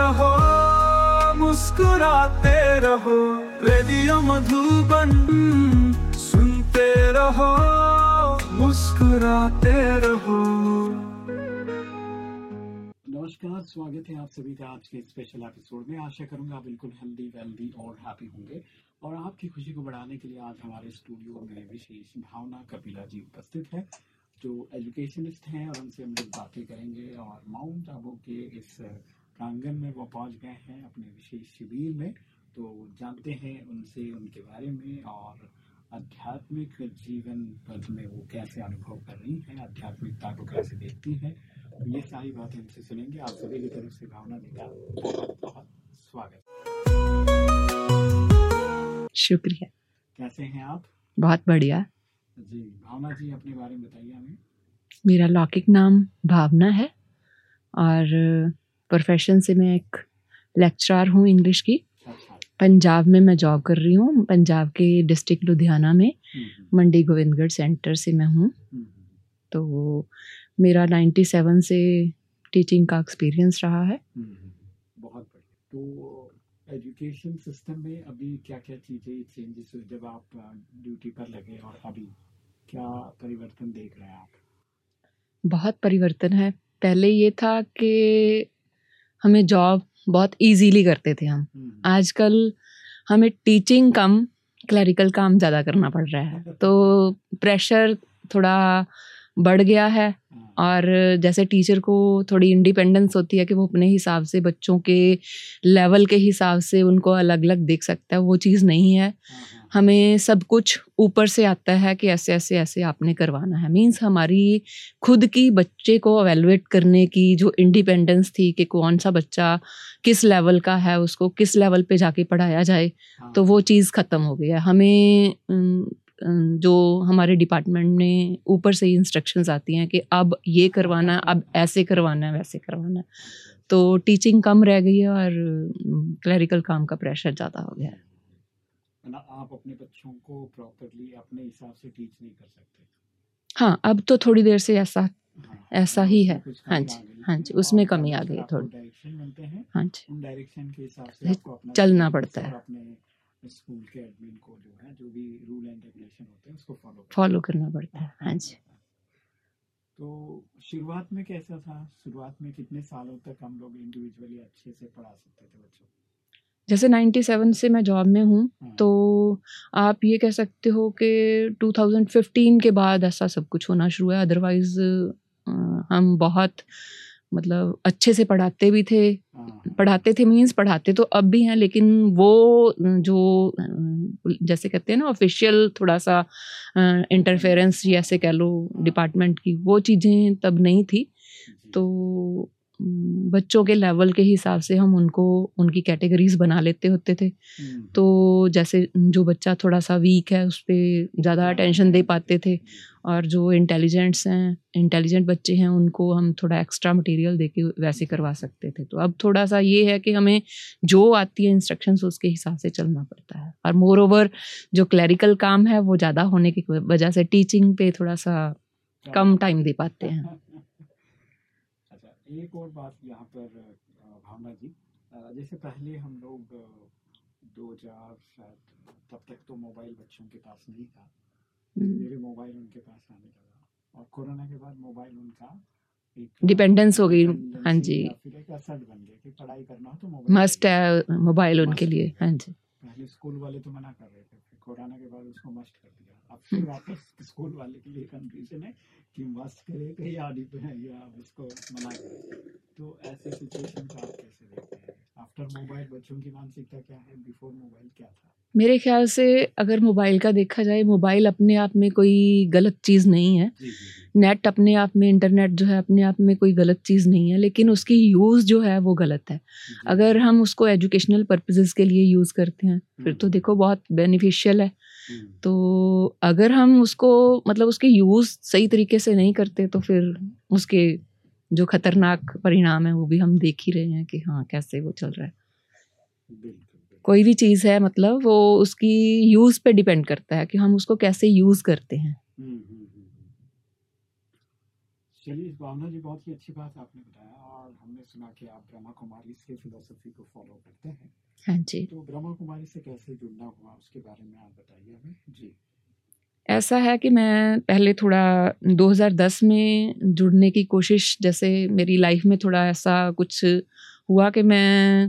रहो, मुस्कुराते रहो, रेडियो मधुबन सुनते रहो, मुस्कुराते रहो। नमस्कार, स्वागत है आप सभी का आज के स्पेशल एपिसोड में। आशा करूँगा बिल्कुल हेल्दी वेल्दी और हैप्पी होंगे। और आपकी खुशी को बढ़ाने के लिए आज हमारे स्टूडियो में विशेष भावना कपिला जी उपस्थित है, जो एजुकेशनिस्ट हैं और उनसे हम लोग बातें करेंगे। और माउंट आबू के इस प्रांगण में वो पहुँच गए हैं अपने विशेष शिविर में। तो जानते हैं उनसे उनके बारे में और आध्यात्मिक जीवन पद में वो कैसे अनुभव कर रही हैं आध्यात्मिकता को कैसे देखती हैं। ये सारी बातें हमसे सुनेंगे। आप सभी की तरफ़ से भावना जी का बहुत बहुत स्वागत। शुक्रिया। कैसे हैं आप? बहुत बढ़िया। जी भावना जी अपने बारे में बताइए हमें। मेरा लौकिक नाम भावना है और प्रोफेशन से मैं एक लेक्चरर हूँ इंग्लिश की। पंजाब में मैं जॉब कर रही हूँ। पंजाब के डिस्ट्रिक्ट लुधियाना में हम्म, मंडी गोविंदगढ़ सेंटर से मैं हूँ। हम्म, तो मेरा 97 से टीचिंग का एक्सपीरियंस रहा है। हम्म, बहुत बढ़िया। तो एजुकेशन सिस्टम में अभी क्या क्या चीज़ें चेंजेस जब आप ड्यूटी पर लगे और अभी क्या परिवर्तन देख रहे हैं आप? बहुत परिवर्तन है। पहले ये था कि हमें जॉब बहुत इजीली करते थे हम। हम्म, आजकल हमें टीचिंग कम क्लरिकल काम ज़्यादा करना पड़ रहा है। तो प्रेशर थोड़ा बढ़ गया है। हाँ, और जैसे टीचर को थोड़ी इंडिपेंडेंस होती है कि वो अपने हिसाब से बच्चों के लेवल के हिसाब से उनको अलग अलग देख सकता है वो चीज़ नहीं है। हाँ, हाँ, हमें सब कुछ ऊपर से आता है कि ऐसे ऐसे ऐसे आपने करवाना है। मींस हमारी खुद की बच्चे को अवेलुएट करने की जो इंडिपेंडेंस थी कि कौन सा बच्चा किस लेवल का है उसको किस लेवल पे जाके पढ़ाया जाए हाँ, तो वो चीज़ ख़त्म हो गई है। हमें जो हमारे डिपार्टमेंट में ऊपर से ही इंस्ट्रक्शंस आती हैं कि अब ये करवाना है अब ऐसे करवाना है वैसे करवाना है तो टीचिंग कम रह गई है और क्लरिकल काम का प्रेशर ज़्यादा हो गया है आप अपने बच्चों को प्रॉपरली अपने हिसाब से टीच नहीं कर सकते हाँ अब तो थोड़ी देर से ऐसा हाँ, ऐसा ही है। हाँ जी, हाँ जी, उसमें कमी आ गई थोड़ी। डायरेक्शन मिलते हैं हाँ जी डायरेक्शन के हिसाब से चलना पड़ता है। स्कूल के एडमिन को जो है जो भी रूल एंड रेगुलेशन होते हैं उसको फॉलो फॉलो करना पड़ता है। हाँ जी। तो शुरुआत में कैसा था? शुरुआत में कितने सालों तक हम लोग इंडिविजुअली अच्छे से पढ़ा सकते थे बच्चों? जैसे 97 से मैं जॉब में हूँ हाँ, तो आप ये कह सकते हो कि 2015 के बाद ऐसा सब कुछ होना शुरू है। अदरवाइज़ हम बहुत मतलब अच्छे से पढ़ाते भी थे। हाँ, पढ़ाते थे मींस पढ़ाते तो अब भी हैं लेकिन वो जो जैसे कहते हैं ना ऑफिशियल थोड़ा सा इंटरफेरेंस जैसे कह लो डिपार्टमेंट की वो चीज़ें तब नहीं थी। तो बच्चों के लेवल के हिसाब से हम उनको उनकी कैटेगरीज बना लेते होते थे। हम्म, तो जैसे जो बच्चा थोड़ा सा वीक है उस पर ज़्यादा अटेंशन दे पाते थे और जो इंटेलिजेंट्स हैं इंटेलिजेंट बच्चे हैं उनको हम थोड़ा एक्स्ट्रा मटेरियल दे के वैसे करवा सकते थे। तो अब थोड़ा सा ये है कि हमें जो आती है इंस्ट्रक्शन उसके हिसाब से चलना पड़ता है। और मोर ओवर जो क्लरिकल काम है वो ज़्यादा होने की वजह से टीचिंग पे थोड़ा सा कम टाइम दे पाते हैं एक और बात यहाँ पर भावना जी जैसे पहले हम लोग दो हज़ार शायद तब तक तो मोबाइल बच्चों के पास नहीं था। हम्म। मेरे मोबाइल उनके पास आने लगा और कोरोना के बाद मोबाइल उनका Dependence हो गई, हाँ जी। फिर एक असर बन गया कि पढ़ाई करना हो तो मोबाइल मस्ट है मोबाइल उनके लिए। हाँ जी। पहले स्कूल वाले तो मना कर रहे थे, फिर कोरोना के बाद उसको मस्ट कर दिया। अब फिर वापस स्कूल वाले के लिए कंफ्यूजन है कि मस्ट करेगा या या उसको मना करे तो ऐसे सिचुएशन को आप कैसे देखते हैं? आफ्टर मोबाइल बच्चों की मानसिकता क्या है? बिफोर मोबाइल क्या था? मेरे ख्याल से अगर मोबाइल का देखा जाए मोबाइल अपने आप में कोई गलत चीज़ नहीं है। नेट अपने आप में इंटरनेट जो है अपने आप में कोई गलत चीज़ नहीं है लेकिन उसकी यूज़ जो है वो गलत है। अगर हम उसको एजुकेशनल पर्पजेज़ के लिए यूज़ करते हैं फिर तो देखो बहुत बेनिफिशियल है। हम्म, तो अगर हम उसको मतलब उसकी यूज़ सही तरीके से नहीं करते तो फिर उसके जो खतरनाक परिणाम है वो भी हम देख ही रहे हैं कि हाँ कैसे वो चल रहा है। कोई भी चीज़ है मतलब वो उसकी यूज़ पे डिपेंड करता है कि हम उसको कैसे यूज़ करते हैं। हम्म, हम्म, हम्म। चलिए भावना जी बहुत ही अच्छी बात आपने बताया और हमने सुना कि आप ब्रह्मा कुमारी से फिलोसफी को फॉलो करते हैं। हाँ जी। तो ब्रह्मा कुमारी से कैसे जुड़ना हुआ उसके बारे में आप बताइए हमें। जी। ऐसा है कि मैं पहले थोड़ा 2010 में जुड़ने की कोशिश जैसे मेरी लाइफ में थोड़ा ऐसा कुछ हुआ कि मैं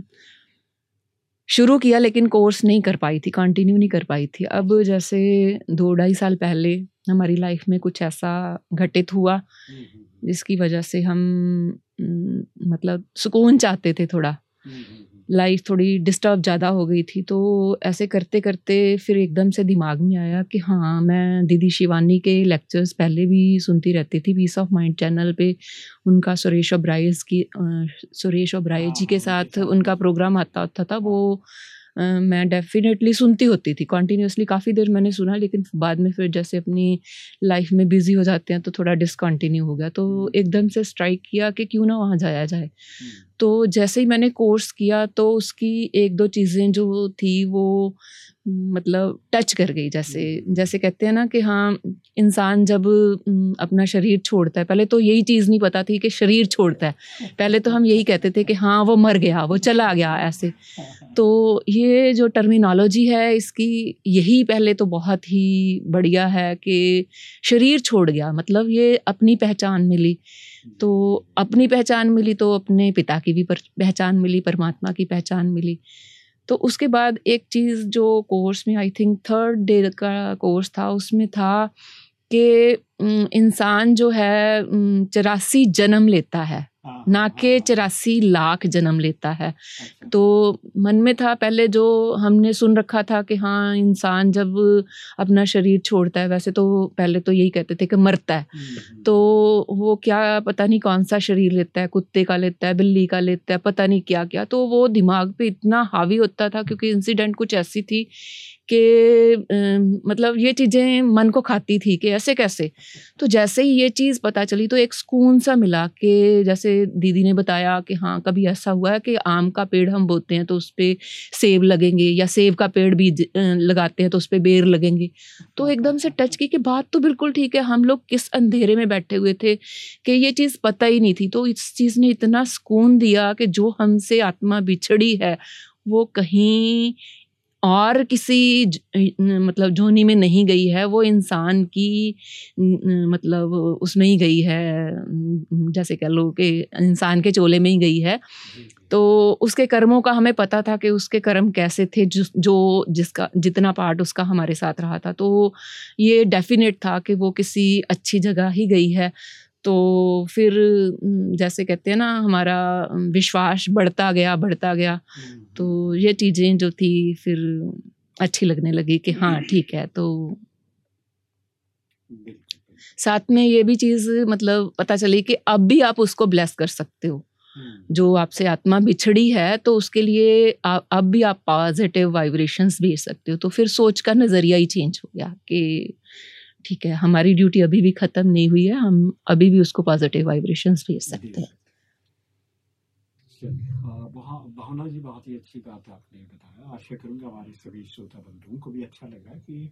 शुरू किया लेकिन कोर्स नहीं कर पाई थी कंटिन्यू नहीं कर पाई थी। अब जैसे दो ढाई साल पहले हमारी लाइफ में कुछ ऐसा घटित हुआ हम्म, हम्म, हम्म, जिसकी वजह से हम मतलब सुकून चाहते थे थोड़ा। लाइफ थोड़ी डिस्टर्ब ज़्यादा हो गई थी तो ऐसे करते करते फिर एकदम से दिमाग में आया कि हाँ मैं दीदी शिवानी के लेक्चर्स पहले भी सुनती रहती थी पीस ऑफ़ माइंड चैनल पे। उनका सुरेश ओब्राइज की आ, सुरेश ओब्राय हाँ, जी के हाँ, साथ उनका प्रोग्राम आता होता था वो मैं डेफिनेटली सुनती होती थी। कॉन्टीन्यूसली काफ़ी देर मैंने सुना लेकिन बाद में फिर जैसे अपनी लाइफ में बिज़ी हो जाते हैं तो थोड़ा डिसकॉन्टिन्यू हो गया। तो। एकदम से स्ट्राइक किया कि क्यों ना वहाँ जाया जाए। तो जैसे ही मैंने कोर्स किया तो उसकी एक दो चीज़ें जो थी वो मतलब टच कर गई जैसे हम्म। जैसे कहते हैं ना कि हाँ इंसान जब अपना शरीर छोड़ता है पहले तो यही चीज़ नहीं पता थी कि शरीर छोड़ता है। पहले तो हम यही कहते थे कि हाँ वो मर गया वो चला गया ऐसे। तो ये जो टर्मिनोलॉजी है इसकी यही पहले तो बहुत ही बढ़िया है कि शरीर छोड़ गया मतलब ये अपनी पहचान मिली। तो अपनी पहचान मिली तो अपने पिता की भी पहचान मिली परमात्मा की पहचान मिली। तो उसके बाद एक चीज़ जो कोर्स में आई थिंक थर्ड डे का कोर्स था, उसमें था कि इंसान जो है चौरासी जन्म लेता है। ना हाँ, कि हाँ, चौरासी लाख जन्म लेता है। अच्छा, तो मन में था पहले जो हमने सुन रखा था कि हाँ इंसान जब अपना शरीर छोड़ता है वैसे तो पहले तो यही कहते थे कि मरता है। हम्म, हम्म, तो वो क्या पता नहीं कौन सा शरीर लेता है कुत्ते का लेता है बिल्ली का लेता है पता नहीं क्या क्या तो वो दिमाग पे इतना हावी होता था क्योंकि इंसिडेंट कुछ ऐसी थी कि मतलब ये चीज़ें मन को खाती थी कि ऐसे कैसे? तो जैसे ही ये चीज़ पता चली तो एक सुकून सा मिला कि जैसे दीदी ने बताया कि हाँ कभी ऐसा हुआ है कि आम का पेड़ हम बोते हैं तो उस पर सेब लगेंगे या सेब का पेड़ भी लगाते हैं तो उस पर बेर लगेंगे। तो एकदम से टच की कि बात तो बिल्कुल ठीक है, हम लोग किस अंधेरे में बैठे हुए थे कि ये चीज़ पता ही नहीं थी। तो इस चीज़ ने इतना सुकून दिया कि जो हमसे आत्मा बिछड़ी है, वो कहीं और किसी मतलब जोनी में नहीं गई है वो इंसान की मतलब उसमें ही गई है जैसे कह लो कि इंसान के चोले में ही गई है। तो उसके कर्मों का हमें पता था कि उसके कर्म कैसे थे जो जो जिसका जितना पार्ट उसका हमारे साथ रहा था। तो ये डेफिनेट था कि वो किसी अच्छी जगह ही गई है। तो फिर जैसे कहते हैं ना हमारा विश्वास बढ़ता गया बढ़ता गया। हम्म, तो ये चीज़ें जो थी फिर अच्छी लगने लगी कि हाँ ठीक है तो साथ में ये भी चीज़ मतलब पता चली कि अब भी आप उसको ब्लेस कर सकते हो। हम्म, जो आपसे आत्मा बिछड़ी है तो उसके लिए आ, अब भी आप पॉजिटिव वाइब्रेशंस भेज सकते हो। तो फिर सोच का नज़रिया ही चेंज हो गया कि ठीक है हमारी ड्यूटी अभी भी ख़त्म नहीं हुई है हम अभी भी उसको पॉजिटिव वाइब्रेशंस भेज सकते हैं। वहाँ भावना जी बहुत ही अच्छी बात आपने बताया। आशा करूँगा हमारे सभी श्रोता बंधुओं को भी अच्छा लगा कि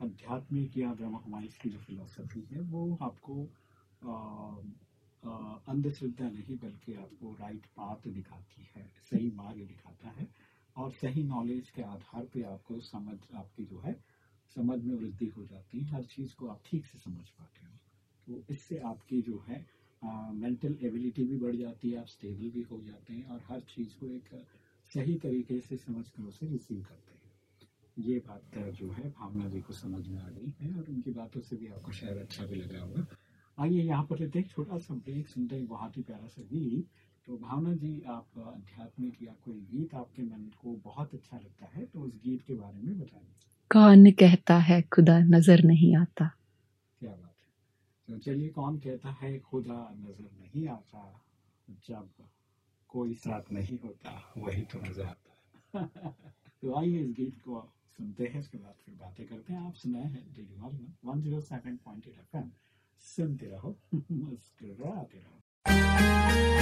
आध्यात्मिक या ब्रह्म कुमारी की जो फिलोसफी है वो आपको अंधश्रद्धा नहीं बल्कि आपको राइट पाथ दिखाती है सही मार्ग दिखाता है और सही नॉलेज के आधार पे आपको समझ आपकी जो है समझ में वृद्धि हो जाती है, हर चीज़ को आप ठीक से समझ पाते हो। तो इससे आपकी जो है मेंटल एबिलिटी भी बढ़ जाती है, आप स्टेबल भी हो जाते हैं और हर चीज़ को एक सही तरीके से समझ कर उसे रिसीव करते हैं। ये बात जो है, भावना जी को समझ में आ गई है और उनकी बातों से भी आपको शायद अच्छा भी लगा होगा। आइए यहाँ पर लेते हैं, छोटा सा ब्रेक सुनते हैं बहुत ही प्यारा सा गीत। तो भावना जी, आप अध्यात्मिक या कोई गीत आपके मन को बहुत अच्छा लगता है तो उस गीत के बारे में बताइए कौन कहता है, खुदा नज़र नहीं आता। क्या बात है। तो चलिए, कौन कहता है, खुदा नज़र नहीं आता? जब कोई साथ नहीं होता, वही तो नज़र आता है। तो आइए इस गीत को सुनते हैं, उसके बाद फिर बातें करते हैं। आप सुनाए हैं daily morning one zero seven point eight F सुनते रहो, मुस्कुराते रहो।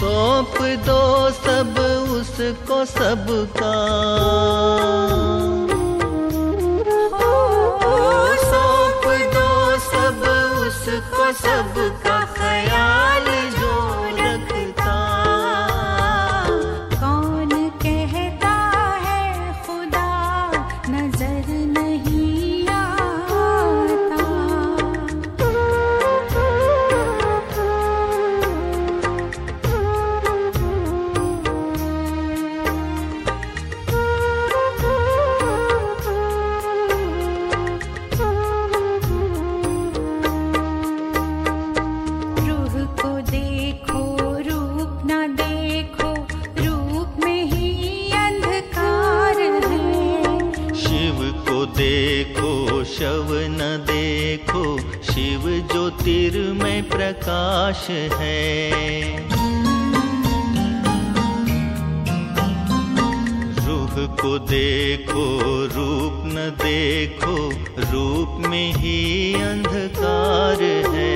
सौंप दो सब उसको सबका। सौंप दो सब उसको सबका ख्याल ज्योतिर्मय प्रकाश है। रूह को देखो रूप न देखो रूप में ही अंधकार है।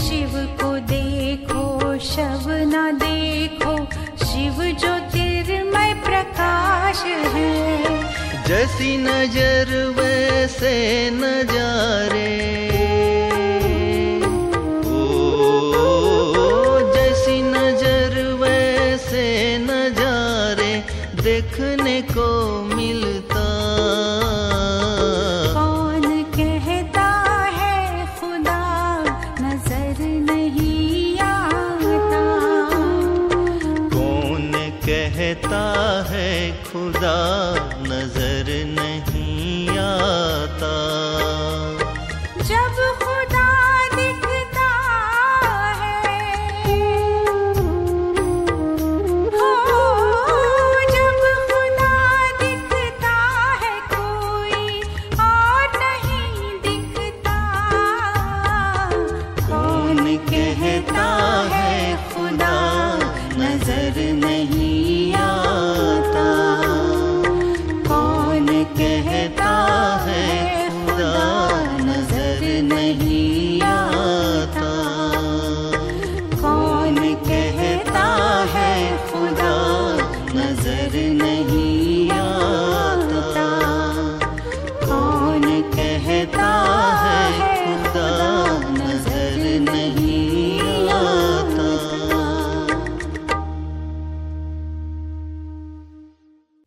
शिव को देखो शव न देखो शिव ज्योतिर्मय प्रकाश है। जैसी नज़र वैसे नजारे नहीं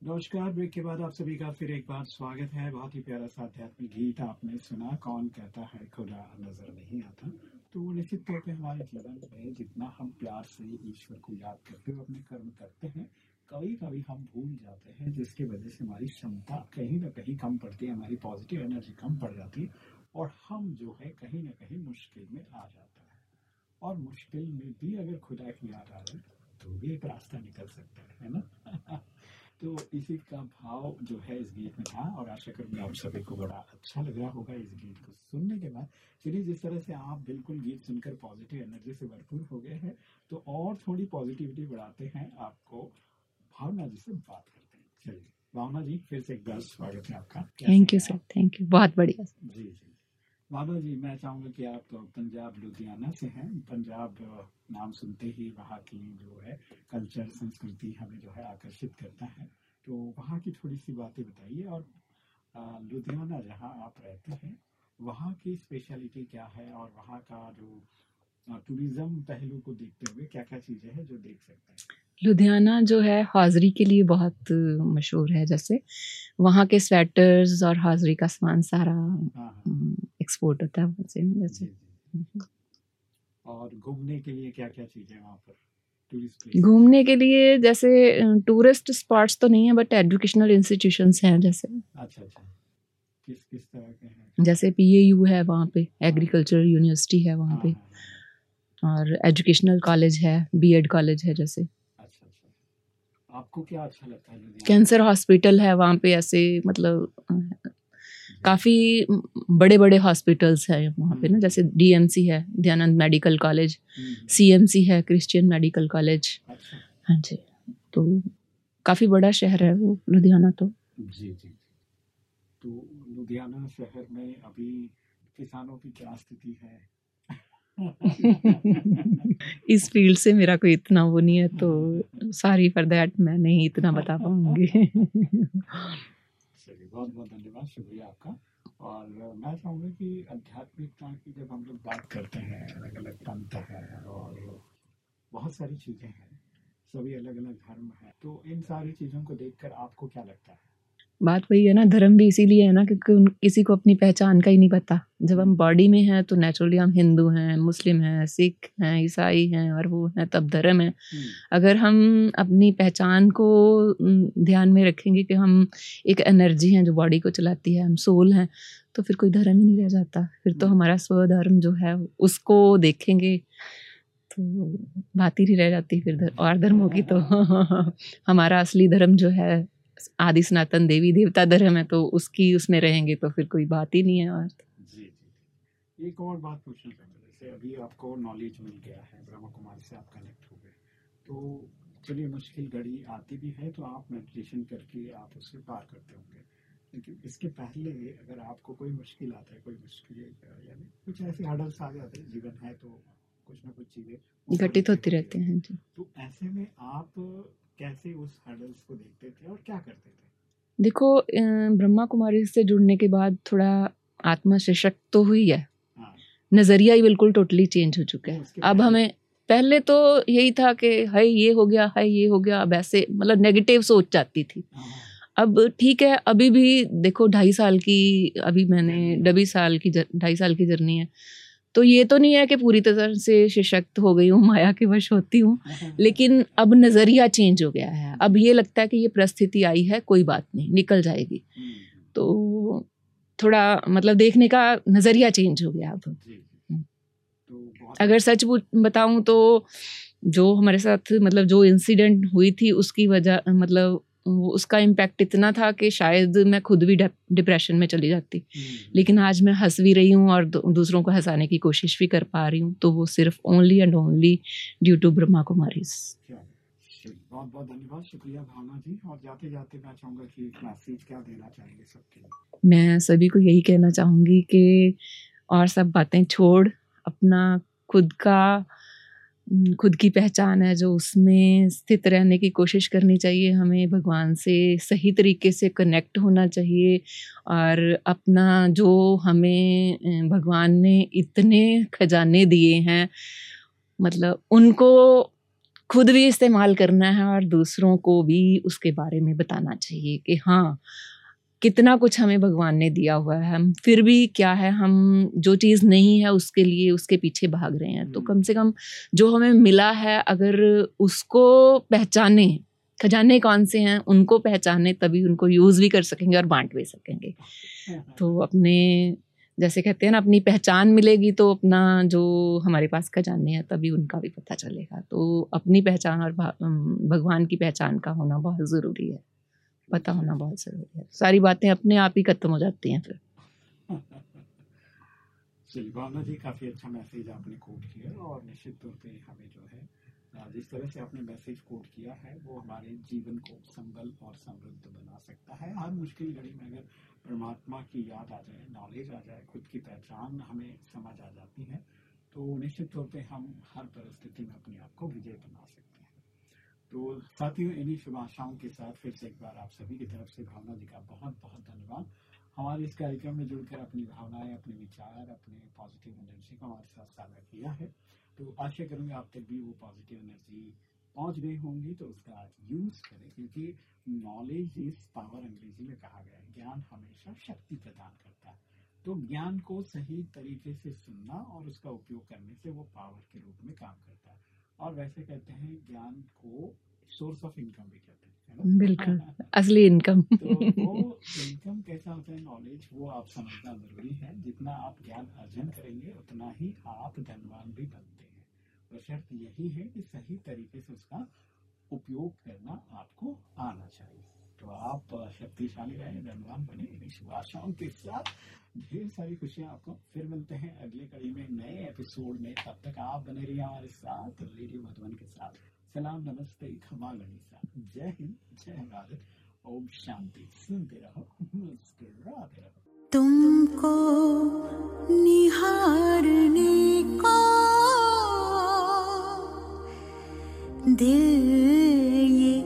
नमस्कार, ब्रेक के बाद आप सभी का फिर एक बार स्वागत है। बहुत ही प्यारा सा आध्यात्मिक गीत आपने सुना। कौन कहता है, खुदा नज़र नहीं आता। तो निश्चित तौर पे हमारे जीवन में जितना हम प्यार से ईश्वर को याद करते हुए अपने कर्म करते हैं कभी कभी हम भूल जाते हैं, जिसकी वजह से हमारी क्षमता कहीं ना कहीं कम पड़ती है, हमारी पॉजिटिव एनर्जी कम पड़ जाती है और हम जो है कहीं ना कहीं मुश्किल में आ जाता है। और मुश्किल में भी अगर खुदा की याद आ जाए तो भी एक रास्ता निकल सकता है ना? तो इसी का भाव जो है इस गीत में था और आशा करूँगा आप सभी को बड़ा अच्छा लग रहा होगा इस गीत को सुनने के बाद। चलिए जिस तरह से आप बिल्कुल गीत सुनकर पॉजिटिव एनर्जी से भरपूर हो गए हैं तो और थोड़ी पॉजिटिविटी बढ़ाते हैं आपको भावना जी से बात करते हैं। चलिए भावना जी फिर से एक बार स्वागत है आपका। Thank you sir thank you बहुत बढ़िया। जी जी। भावना जी मैं चाहूँगा कि आप तो पंजाब, लुधियाना से हैं। पंजाब नाम सुनते ही वहाँ की जो है कल्चर, संस्कृति हमें जो है आकर्षित करता है। तो वहाँ की थोड़ी सी बातें बताइए और लुधियाना जहाँ आप रहते हैं, वहाँ की स्पेशलिटी क्या है और वहाँ का जो टूरिज़्म पहलू को देखते हुए क्या क्या चीज़ें हैं जो देख सकते हैं? लुधियाना जो है हाजरी के लिए बहुत मशहूर है जैसे वहाँ के स्वेटर्स और हाजरी का सामान सारा हाँ हाँ। एक्सपोर्ट होता है वहाँ से जैसे। और घूमने के लिए क्या क्या चीज़ें वहाँ पर? घूमने के लिए जैसे टूरिस्ट स्पॉट्स तो नहीं है बट एजुकेशनल इंस्टीट्यूशंस हैं जैसे। अच्छा अच्छा। किस किस तरह के हैं? जैसे पीएयू है वहाँ पे एग्रीकल्चर यूनिवर्सिटी है वहाँ हाँ, पे। हाँ, हाँ। और एजुकेशनल कॉलेज है बीएड कॉलेज है जैसे। आपको क्या अच्छा लगता है लुधियाना? कैंसर हॉस्पिटल है वहाँ पे ऐसे मतलब काफ़ी बड़े बड़े हॉस्पिटल्स हैं वहाँ पे ना हम्म। जैसे डीएमसी है दयानंद मेडिकल कॉलेज सीएमसी है क्रिश्चियन मेडिकल कॉलेज अच्छा। हाँ जी तो काफ़ी बड़ा शहर है वो लुधियाना तो। जी जी। तो लुधियाना शहर में अभी किसानों की क्या स्थिति है? इस फ़ील्ड से मेरा कोई इतना वो नहीं है तो सॉरी फॉर दैट मैं नहीं इतना बता पाऊँगी। बहुत बहुत धन्यवाद, शुक्रिया आपका। और मैं चाहूँगा कि आध्यात्मिकता की जब हम लोग बात करते हैं अलग अलग पंथ है और बहुत सारी चीज़ें हैं, सभी अलग अलग धर्म है तो इन सारी चीज़ों को देखकर आपको क्या लगता है? बात वही है ना धर्म भी इसीलिए है ना क्योंकि किसी को अपनी पहचान का ही नहीं पता। जब हम बॉडी में हैं तो नेचुरली हम हिंदू हैं मुस्लिम हैं सिख हैं ईसाई हैं और वो हैं तब धर्म है। अगर हम अपनी पहचान को ध्यान में रखेंगे कि हम एक एनर्जी हैं जो बॉडी को चलाती है हम सोल हैं तो फिर कोई धर्म ही नहीं रह जाता। फिर तो हमारा स्वधर्म जो है उसको देखेंगे तो बात ही नहीं रह जाती फिर और धर्मों की तो हमारा असली धर्म जो है आदि सनातन देवी देवता धर्म है तो उसकी उसमें रहेंगे तो फिर कोई बात ही नहीं है और। जी जी एक और बात पूछना चाहूँगा जैसे अभी आपको नॉलेज मिल गया है ब्रह्मा कुमारी से आप कनेक्ट हो गए तो चलिए मुश्किल घड़ी आती भी है तो आप मेडिटेशन करके आप उससे पार करते होंगे। लेकिन इसके पहले अगर आपको कोई मुश्किल आता है कोई मुश्किल यानी कुछ ऐसे हर्डल्स आ जाते हैं जीवन है तो कुछ ना कुछ चीज़ें घटित होती रहती हैं जी। तो ऐसे में आप कैसे उस हर्डल्स को देखते थे और क्या करते थे? देखो ब्रह्मा कुमारी से जुड़ने के बाद थोड़ा आत्मा सशक्त तो हुई है। हाँ। नज़रिया ही बिल्कुल टोटली चेंज हो चुका है। अब हमें पहले तो यही था कि हाय ये हो गया हाय ये हो गया। अब ऐसे मतलब नेगेटिव सोच जाती थी। हाँ, अब ठीक है अभी भी देखो ढाई साल की अभी मैंने डबी साल की ढाई साल की जर्नी है। तो ये तो नहीं है कि पूरी तरह से सशक्त हो गई हूँ माया के वश होती हूँ। हाँ, लेकिन अब नज़रिया चेंज हो गया है। अब ये लगता है कि ये परिस्थिति आई है कोई बात नहीं निकल जाएगी। हम्म, तो थोड़ा मतलब देखने का नज़रिया चेंज हो गया अब। हम्म। तो अगर सच बताऊँ तो जो हमारे साथ मतलब जो इंसिडेंट हुई थी उसकी वजह मतलब उसका इम्पैक्ट इतना था कि शायद मैं खुद भी डिप्रेशन में चली जाती। हम्म, लेकिन आज मैं हंस भी रही हूँ और दूसरों को हंसाने की कोशिश भी कर पा रही हूँ तो वो सिर्फ़ only and only due to Brahma Kumaris बहुत बहुत धन्यवाद। शुक्रिया भावना जी और जाते जाते मैं चाहूँगा कि एक मैसेज क्या देना चाहेंगे सबके मैं सभी को यही कहना चाहूँगी कि और सब बातें छोड़ अपना खुद का खुद की पहचान है जो उसमें स्थित रहने की कोशिश करनी चाहिए। हमें भगवान से सही तरीके से कनेक्ट होना चाहिए और अपना जो हमें भगवान ने इतने खजाने दिए हैं मतलब उनको खुद भी इस्तेमाल करना है और दूसरों को भी उसके बारे में बताना चाहिए कि हाँ कितना कुछ हमें भगवान ने दिया हुआ है। हम फिर भी क्या है हम जो चीज़ नहीं है उसके लिए उसके पीछे भाग रहे हैं। तो हम्म। कम से कम जो हमें मिला है अगर उसको पहचाने खजाने कौन से हैं उनको पहचाने तभी उनको यूज़ भी कर सकेंगे और बांट भी सकेंगे। तो अपने जैसे कहते हैं ना अपनी पहचान मिलेगी तो अपना जो हमारे पास खजाने हैं तभी उनका भी पता चलेगा। तो अपनी पहचान और भगवान की पहचान का होना बहुत ज़रूरी है। पता होना बहुत ज़रूरी है। सारी बातें अपने आप ही खत्म हो जाती हैं फिर। जी काफ़ी अच्छा मैसेज आपने कोट किया और निश्चित तौर पे हमें जो है जिस तरह से आपने मैसेज कोट किया है, वो हमारे जीवन को संबल और समृद्ध बना सकता है। हर मुश्किल घड़ी में अगर परमात्मा की याद आ जाए नॉलेज आ जाए, खुद की पहचान हमें समझ आ जाती है तो निश्चित तौर पे हम हर परिस्थिति में अपने आप को विजय बना सकते हैं। तो साथियों इन्हीं शुभ आशाओं के साथ फिर से एक बार आप सभी की तरफ़ से भावना जी का बहुत बहुत धन्यवाद। हमारे इस कार्यक्रम में जुड़कर अपनी भावनाएँ, अपने विचार, अपने पॉजिटिव एनर्जी को हमारे साथ साझा किया है। तो आशा करूँगा आप तक भी वो पॉजिटिव एनर्जी पहुँच गई होंगी तो उसका यूज़ करें, क्योंकि नॉलेज इज़ पावर अंग्रेज़ी में कहा गया है। ज्ञान हमेशा शक्ति प्रदान करता है। तो ज्ञान को सही तरीके से सुनना और उसका उपयोग करने से वो पावर के रूप में काम करता है। और वैसे कहते हैं, ज्ञान को सोर्स ऑफ़ इनकम भी कहते हैं बिल्कुल असली इनकम तो वो इनकम कैसा होता है? नॉलेज वो आप समझना ज़रूरी है। जितना आप ज्ञान अर्जन करेंगे उतना ही आप धनवान भी बनते हैं। तो शर्त यही है कि सही तरीके से उसका उपयोग करना आपको आना चाहिए। तो आप शक्तिशाली रहें धनवान बने इन्हीं शुभ के साथ ढेर सारी खुशियाँ आपको फिर मिलते हैं अगले कड़ी में नए एपिसोड में। तब तक आप बने रहिए हमारे साथ रेडियो मधुबन के साथ। सलाम नमस्ते खमा गणिसा जय हिंद, जय भारत। ओम शांति। सुनते रहो, मुस्कुराते रहो। तुमको निहारने को दिल ये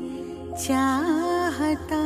चाहता